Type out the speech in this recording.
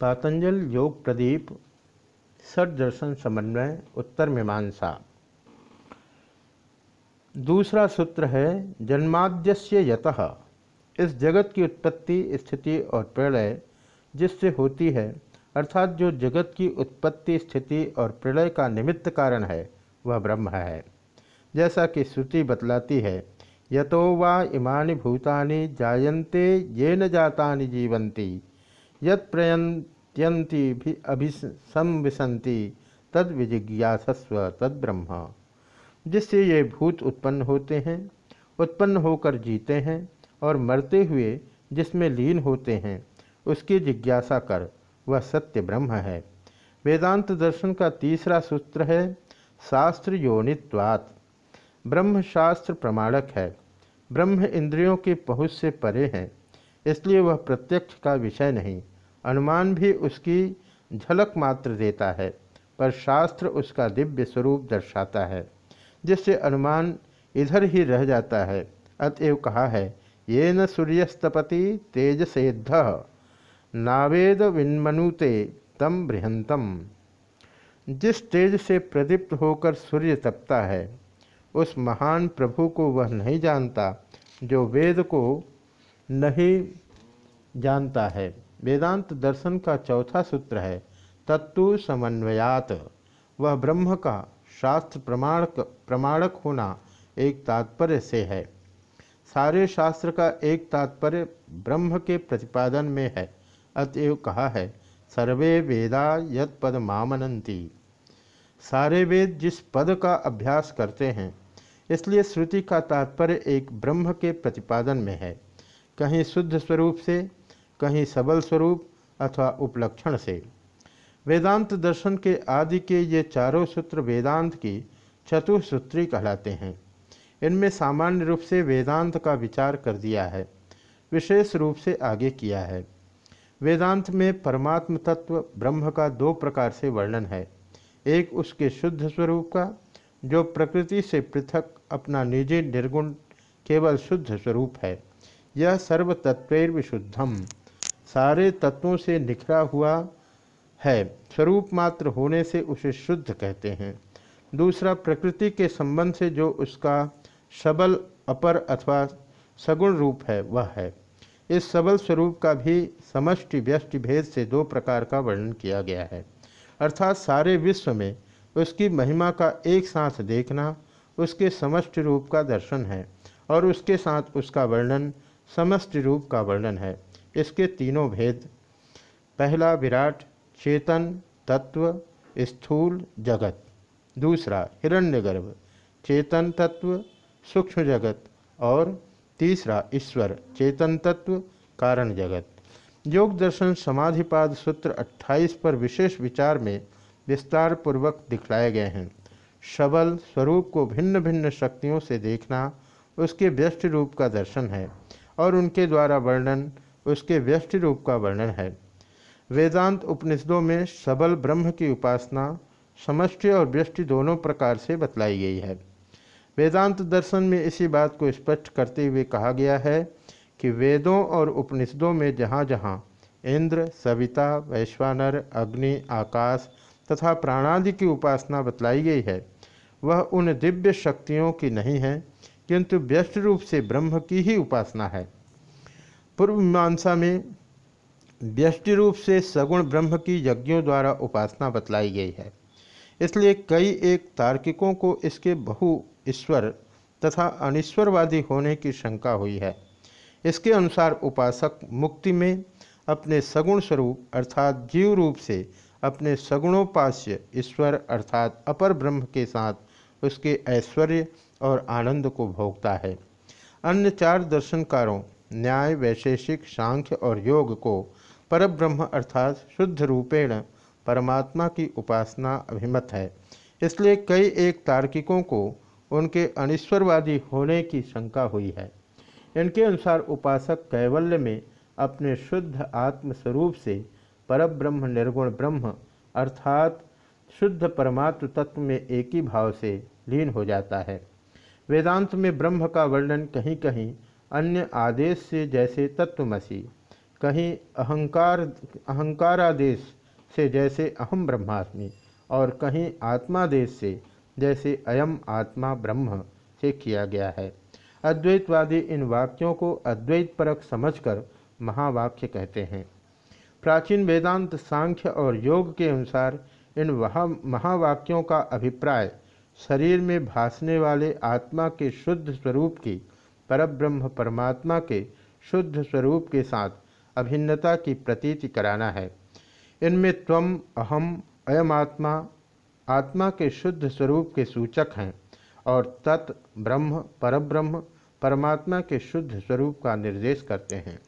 पातंजल योग प्रदीप दर्शन समन्वय, उत्तर मीमांसा। दूसरा सूत्र है, जन्माद्यस्य यतः। इस जगत की उत्पत्ति, स्थिति और प्रलय जिससे होती है, अर्थात जो जगत की उत्पत्ति, स्थिति और प्रलय का निमित्त कारण है, वह ब्रह्म है। जैसा कि श्रुति बतलाती है, यतो वा इमानि भूतानि जायन्ते, येन जातानि जीवन्ति। यत् प्रयन्त्यन्ति अभिसंविशन्ति तद विजिज्ञासस्व, तद ब्रह्म। जिससे ये भूत उत्पन्न होते हैं, उत्पन्न होकर जीते हैं और मरते हुए जिसमें लीन होते हैं, उसकी जिज्ञासा कर, वह सत्य ब्रह्म है। वेदांत दर्शन का तीसरा सूत्र है, शास्त्र योनित्वात्। ब्रह्म शास्त्र प्रमाणक है। ब्रह्म इंद्रियों की पहुँच से परे हैं, इसलिए वह प्रत्यक्ष का विषय नहीं। अनुमान भी उसकी झलक मात्र देता है, पर शास्त्र उसका दिव्य स्वरूप दर्शाता है, जिससे अनुमान इधर ही रह जाता है। अतएव कहा है ये न सूर्यस्तपति तेजसेद्ध, नावेद विन्मनुते तम बृहंतम जिस तेज से प्रदीप्त होकर सूर्य तपता है, उस महान प्रभु को वह नहीं जानता, जो वेद को नहीं जानता है। वेदांत दर्शन का चौथा सूत्र है तत्व समन्वयात। वह ब्रह्म का शास्त्र प्रमाणक प्रमाणक होना एक तात्पर्य से है। सारे शास्त्र का एक तात्पर्य ब्रह्म के प्रतिपादन में है, अतएव कहा है, सर्वे वेदा यद पद मामनंती सारे वेद जिस पद का अभ्यास करते हैं, इसलिए श्रुति का तात्पर्य एक ब्रह्म के प्रतिपादन में है। कहीं शुद्ध स्वरूप से कहीं सबल स्वरूप अथवा उपलक्षण से। वेदांत दर्शन के आदि के ये चारों सूत्र वेदांत की चतुसूत्री कहलाते हैं। इनमें सामान्य रूप से वेदांत का विचार कर दिया है, विशेष रूप से आगे किया है। वेदांत में परमात्म तत्व ब्रह्म का दो प्रकार से वर्णन है, एक उसके शुद्ध स्वरूप का, जो प्रकृति से पृथक अपना निजी निर्गुण केवल शुद्ध स्वरूप है, यह सर्व तत्व विशुद्धम सारे तत्वों से निखरा हुआ है, स्वरूप मात्र होने से उसे शुद्ध कहते हैं। दूसरा, प्रकृति के संबंध से जो उसका सबल, अपर अथवा सगुण रूप है, वह है। इस सबल स्वरूप का भी समष्टि व्यष्टि भेद से दो प्रकार का वर्णन किया गया है। अर्थात सारे विश्व में उसकी महिमा का एक साथ देखना उसके समष्टि रूप का दर्शन है और उसके साथ उसका वर्णन समष्टि रूप का वर्णन है। इसके तीनों भेद। पहला विराट, चेतन, तत्व, स्थूल जगत। दूसरा हिरण्यगर्भ, चेतन तत्व, सूक्ष्म जगत। और तीसरा ईश्वर, चेतन तत्व, कारण जगत। योग दर्शन समाधिपाद सूत्र 28 पर विशेष विचार में विस्तार पूर्वक दिखलाए गए हैं। सबल स्वरूप को भिन्न भिन्न शक्तियों से देखना उसके व्यस्त रूप का दर्शन है और उनके द्वारा वर्णन उसके व्यस्त रूप का वर्णन है। वेदांत उपनिषदों में सबल ब्रह्म की उपासना, समष्टि और व्यष्टि दोनों प्रकार से बतलाई गई है। वेदांत दर्शन में इसी बात को स्पष्ट करते हुए कहा गया है कि वेदों और उपनिषदों में जहाँ जहाँ इंद्र, सविता, वैश्वानर, अग्नि, आकाश तथा प्राणादि की उपासना बतलाई गई है, वह उन दिव्य शक्तियों की नहीं है, किंतु व्यस्त रूप से ब्रह्म की ही उपासना है। पूर्व मीमांसा में व्यष्टि रूप से सगुण ब्रह्म की यज्ञों द्वारा उपासना बतलाई गई है। इसलिए कई एक तार्किकों को इसके बहु ईश्वर तथा अनिश्वरवादी होने की शंका हुई है। इसके अनुसार उपासक मुक्ति में अपने सगुण स्वरूप अर्थात जीव रूप से अपने सगुणोपास्य ईश्वर अर्थात अपर ब्रह्म के साथ उसके ऐश्वर्य और आनंद को भोगता है। अन्य चार दर्शनकारों न्याय वैशेषिक सांख्य और योग को परब्रह्म अर्थात शुद्ध रूपेण परमात्मा की उपासना अभिमत है। इसलिए कई एक तार्किकों को उनके अनिश्वरवादी होने की शंका हुई है। इनके अनुसार उपासक कैवल्य में अपने शुद्ध आत्म स्वरूप से परब्रह्म निर्गुण ब्रह्म अर्थात शुद्ध परमात्म तत्व में एक ही भाव से लीन हो जाता है। वेदांत में ब्रह्म का वर्णन कहीं कहीं अन्य आदेश से जैसे तत्वमसी। कहीं अहंकार, अहंकारादेश से जैसे अहम ब्रह्मास्मि, और कहीं आत्मादेश से जैसे अयम आत्मा ब्रह्म से किया गया है। अद्वैतवादी इन वाक्यों को अद्वैत परक समझकर महावाक्य कहते हैं। प्राचीन वेदांत सांख्य और योग के अनुसार इन वहा, महावाक्यों का अभिप्राय शरीर में भासने वाले आत्मा के शुद्ध स्वरूप की परब्रह्म परमात्मा के शुद्ध स्वरूप के साथ अभिन्नता की प्रतीति कराना है। इनमें त्वम अहम अयम आत्मा आत्मा के शुद्ध स्वरूप के सूचक हैं और तत् ब्रह्म, परब्रह्म, परमात्मा के शुद्ध स्वरूप का निर्देश करते हैं।